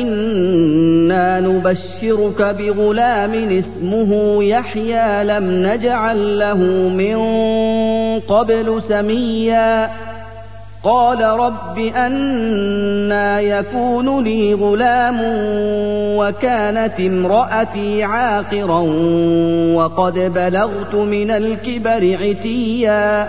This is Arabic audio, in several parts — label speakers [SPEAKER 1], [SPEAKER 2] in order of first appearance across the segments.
[SPEAKER 1] إنا نبشرك بغلام اسمه يحيى لم نجعل له من قبل سميا قال رب أنا يكون لي غلام وكانت امرأتي عاقرا وقد بلغت من الكبر عتيا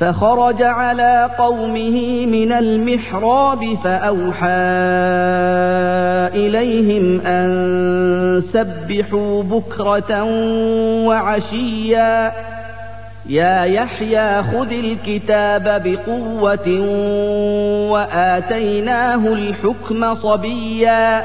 [SPEAKER 1] فخرج على قومه من المحراب فأوحى إليهم أن سبحوا بكرة وعشيا. يا يحيى خذ الكتاب بقوة وآتيناه الحكم صبيا.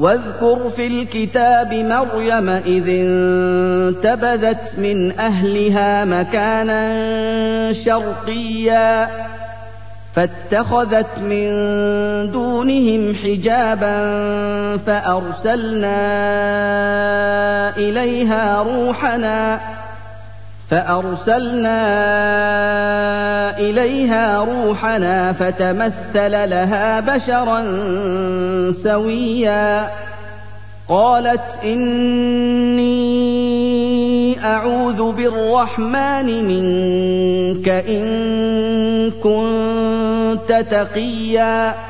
[SPEAKER 1] واذكر في الكتاب مريم إذ انتبذت من أهلها مكانا شرقيا فاتخذت من دونهم حجابا فأرسلنا إليها روحنا فأرسلنا إليها روحنا فتمثل لها بشرا سويا. قالت إني أعوذ بالرحمن منك إن كنت تقيا.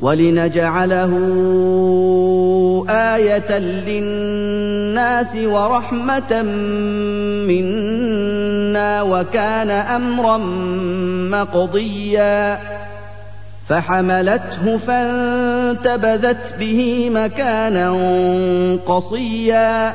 [SPEAKER 1] ولنجعله آية للناس ورحمة منا وكان أمرا مقضيا فحملته فانتبذت به مكانا قصيا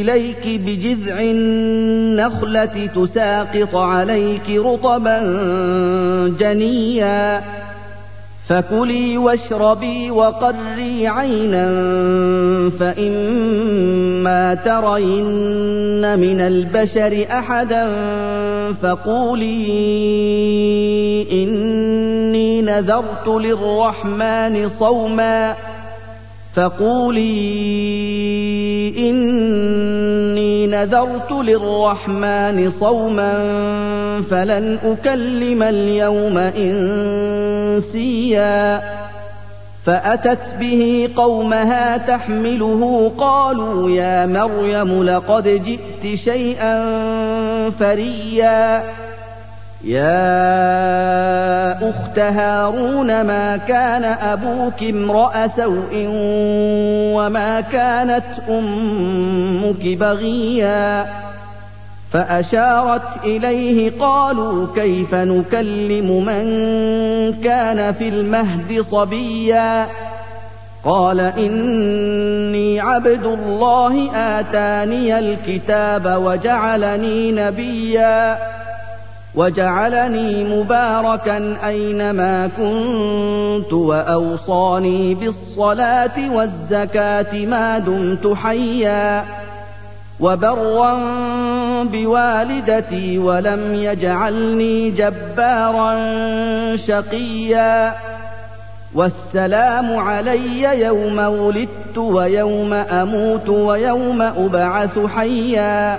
[SPEAKER 1] إليك بجذع النخلة تساقط عليك رطبا جنيا. فكلي واشربي وقري عينا فإما ترين من البشر أحدا فقولي إني نذرت للرحمن صوما. فقولي إني نذرت للرحمن صوما فلن أكلم اليوم إنسيا. فأتت به قومها تحمله قالوا يا مريم لقد جئت شيئا فريا. يا أخت هارون ما كان أبوك امرأ سوء وما كانت أمك بغيا فأشارت إليه قالوا كيف نكلم من كان في المهد صبيا قال إني عبد الله آتاني الكتاب وجعلني نبيا وجعلني مباركا أينما كنت وأوصاني بالصلاة والزكاة ما دمت حيا وبرا بوالدتي ولم يجعلني جبارا شقيا والسلام علي يوم ولدت ويوم أموت ويوم أبعث حيا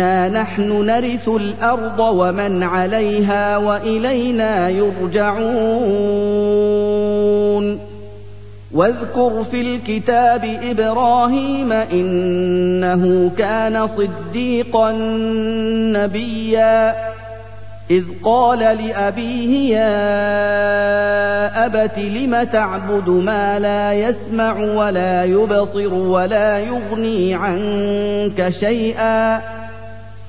[SPEAKER 1] انا نحن نرث الأرض ومن عليها والينا يرجعون واذكر في الكتاب إبراهيم انه كان صديقا نبيا اذ قال لابيه يا ابت لم تعبد ما لا يسمع ولا يبصر ولا يغني عنك شيئا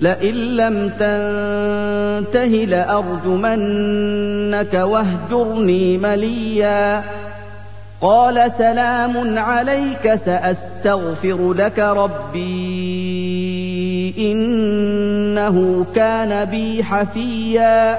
[SPEAKER 1] لئن لم تنته لأرجمنك واهجرني مليا. قال سلام عليك سأستغفر لك ربي. إنه كان بي حفيا.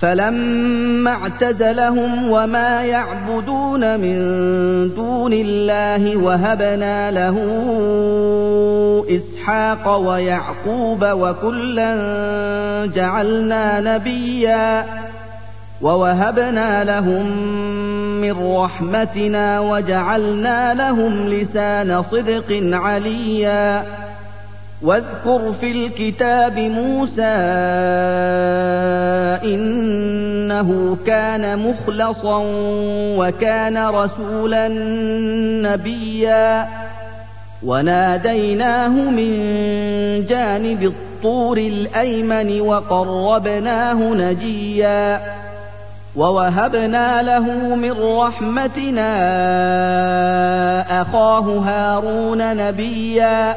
[SPEAKER 1] فلما اعتزلهم وما يعبدون من دون الله وهبنا له إسحاق ويعقوب وكلا جعلنا نبيا ووهبنا لهم من رحمتنا وجعلنا لهم لسان صدق عليا واذكر في الكتاب موسى إنه كان مخلصا وكان رسولا نبيا. وناديناه من جانب الطور الأيمن وقربناه نجيا. ووهبنا له من رحمتنا أخاه هارون نبيا.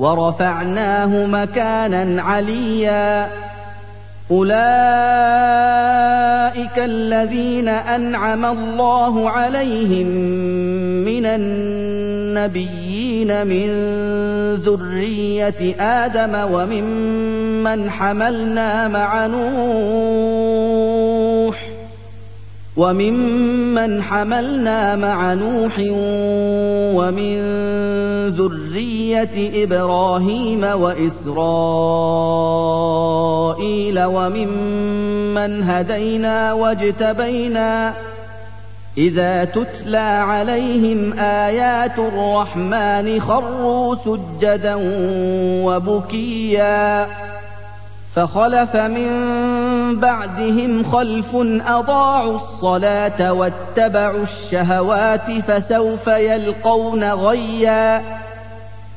[SPEAKER 1] ورفعناه مكانا عليا. أولئك الذين أنعم الله عليهم من النبيين من ذرية آدم وممن حملنا مع نوح وممن حملنا مع نوح ومن ذرية إبراهيم وإسرائيل وممن هدينا واجتبينا إذا تتلى عليهم آيات الرحمن خروا سجدا وبكيا فخلف من بعدهم خلف أضاعوا الصلاة واتبعوا الشهوات فسوف يلقون غيا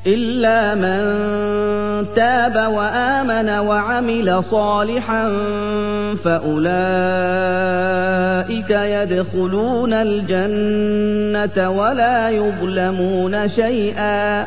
[SPEAKER 1] إلا من تاب وآمن وعمل صالحا فأولئك يدخلون الجنة ولا يظلمون شيئا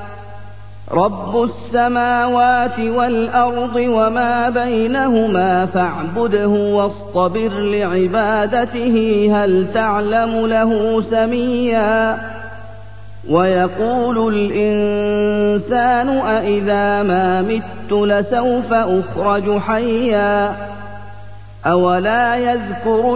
[SPEAKER 1] رب السماوات والارض وما بينهما فاعبده واصطبر لعبادته هل تعلم له سميا ويقول الانسان أإذا ما مت لسوف اخرج حيا أولا يذكر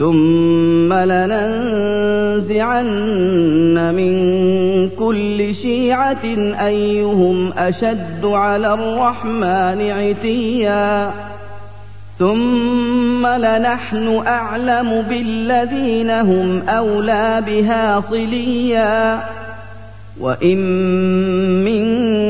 [SPEAKER 1] ثم لننزعن من كل شيعه ايهم اشد على الرحمن عتيا ثم لنحن اعلم بالذين هم اولى بها صليا وان منكم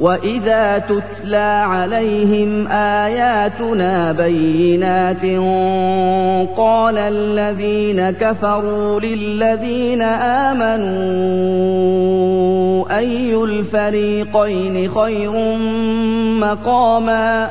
[SPEAKER 1] واذا تتلى عليهم اياتنا بينات قال الذين كفروا للذين امنوا اي الفريقين خير مقاما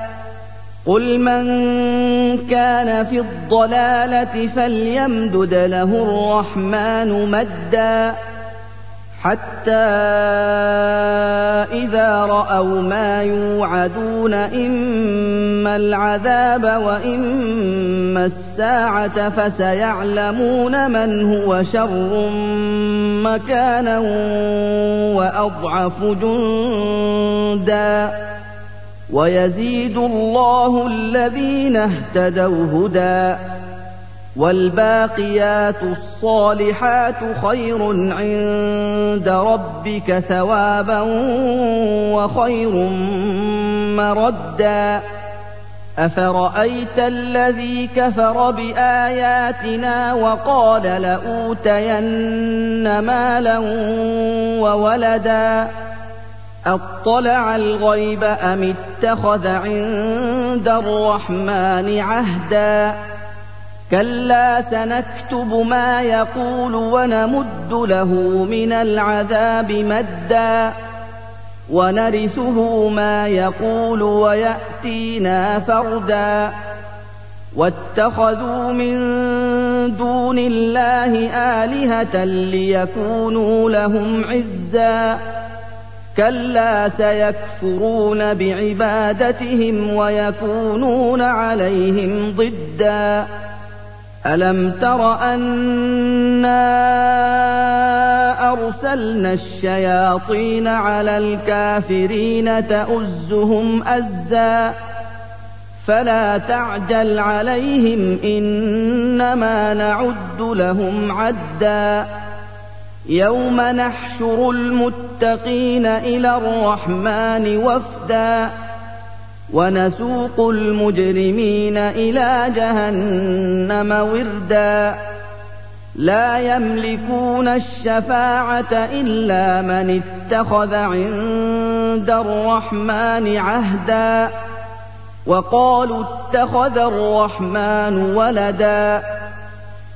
[SPEAKER 1] قل من كان في الضلاله فليمدد له الرحمن مدا حتى اذا راوا ما يوعدون اما العذاب واما الساعة فسيعلمون من هو شر مكانا واضعف جندا ويزيد الله الذين اهتدوا هدى والباقيات الصالحات خير عند ربك ثوابا وخير مردا. أفرأيت الذي كفر بآياتنا وقال لأوتين مالا وولدا أطلع الغيب أم اتخذ عند الرحمن عهدا؟ كلا سنكتب ما يقول ونمد له من العذاب مدا. ونرثه ما يقول ويأتينا فردا. واتخذوا من دون الله آلهة ليكونوا لهم عزا. كلا سيكفرون بعبادتهم ويكونون عليهم ضدًا. ألم تر أنا أرسلنا الشياطين على الكافرين تؤزهم أزا؟ فلا تعجل عليهم إنما نعد لهم عدا. يوم نحشر المتقين إلى الرحمن وفدا ونسوق المجرمين إلى جهنم وردا لا يملكون الشفاعة إلا من اتخذ عند الرحمن عهدا وقالوا اتخذ الرحمن ولدا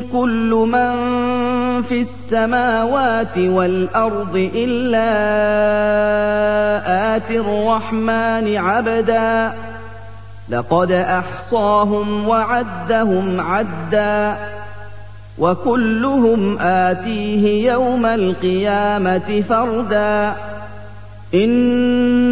[SPEAKER 1] كل من في السماوات والأرض إلا اتي الرحمن عبدا. لقد أحصاهم وعدهم عدا. وكلهم آتيه يوم القيامة فردا. إن